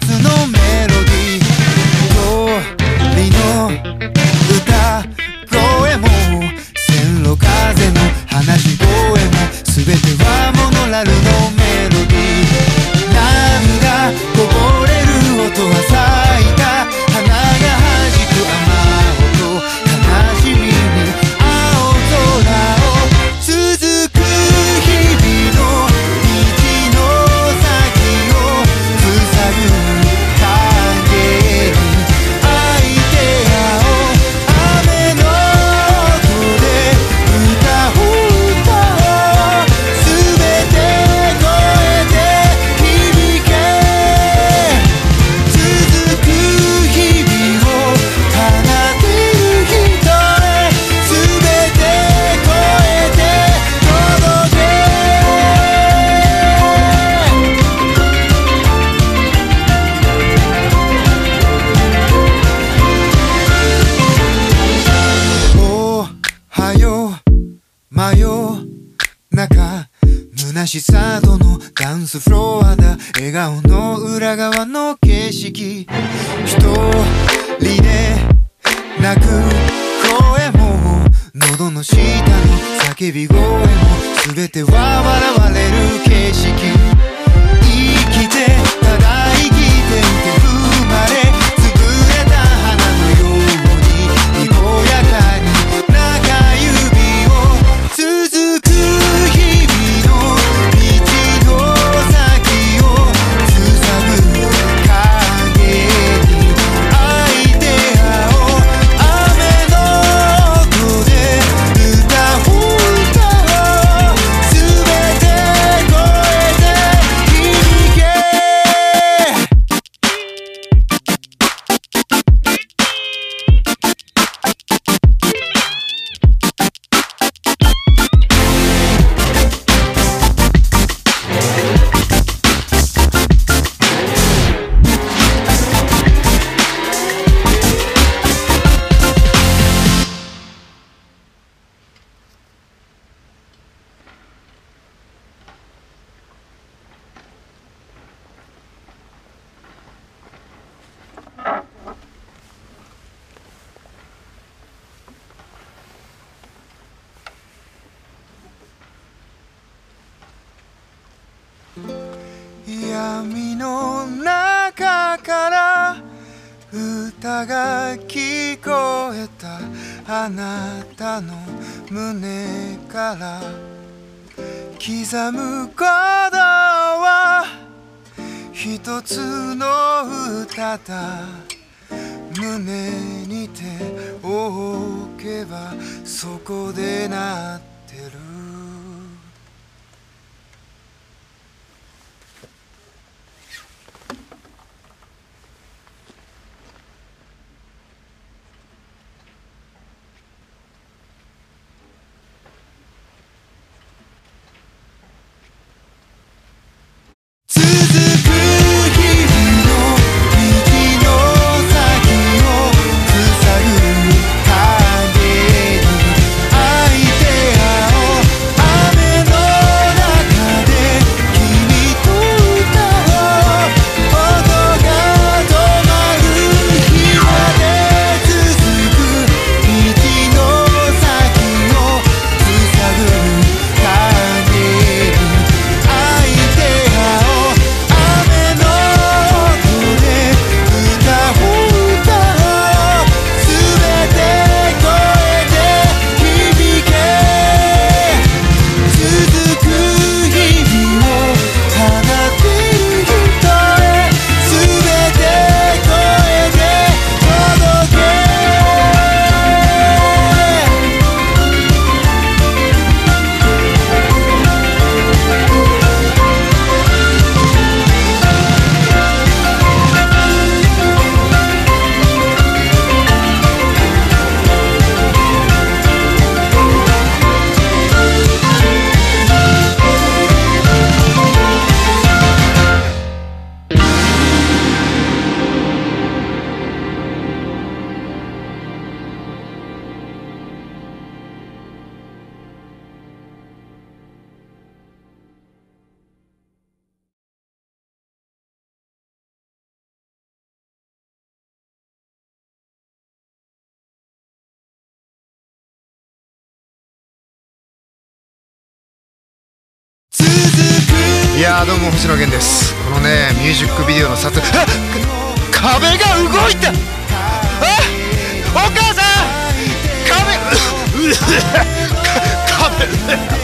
月の目迷う中虚しさとのダンスフロアだ。笑顔の裏側の景色。一人で泣く声も喉の下の叫び声も全ては笑わ闇の中から歌が聞こえたあなたの胸から。刻むことは一つの歌だ。胸にておけばそこで鳴ってる。やどうも星野源です。このねミュージックビデオの撮影。壁が動いた。あお母さん壁。壁。